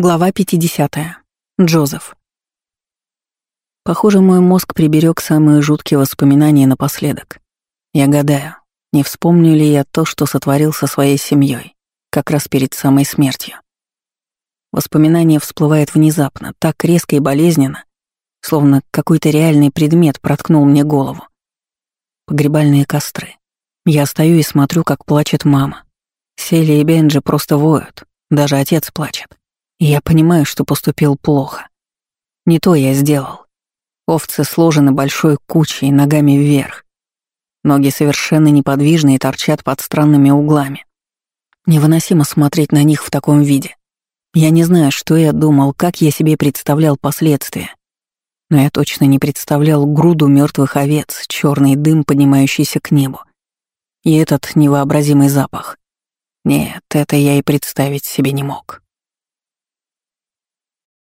Глава 50. Джозеф. Похоже, мой мозг приберег самые жуткие воспоминания напоследок. Я гадаю, не вспомню ли я то, что сотворил со своей семьей, как раз перед самой смертью. Воспоминание всплывает внезапно, так резко и болезненно, словно какой-то реальный предмет проткнул мне голову. Погребальные костры. Я стою и смотрю, как плачет мама. Сели и Бенджи просто воют, даже отец плачет. Я понимаю, что поступил плохо. Не то я сделал. Овцы сложены большой кучей, ногами вверх. Ноги совершенно неподвижны и торчат под странными углами. Невыносимо смотреть на них в таком виде. Я не знаю, что я думал, как я себе представлял последствия. Но я точно не представлял груду мертвых овец, черный дым, поднимающийся к небу. И этот невообразимый запах. Нет, это я и представить себе не мог.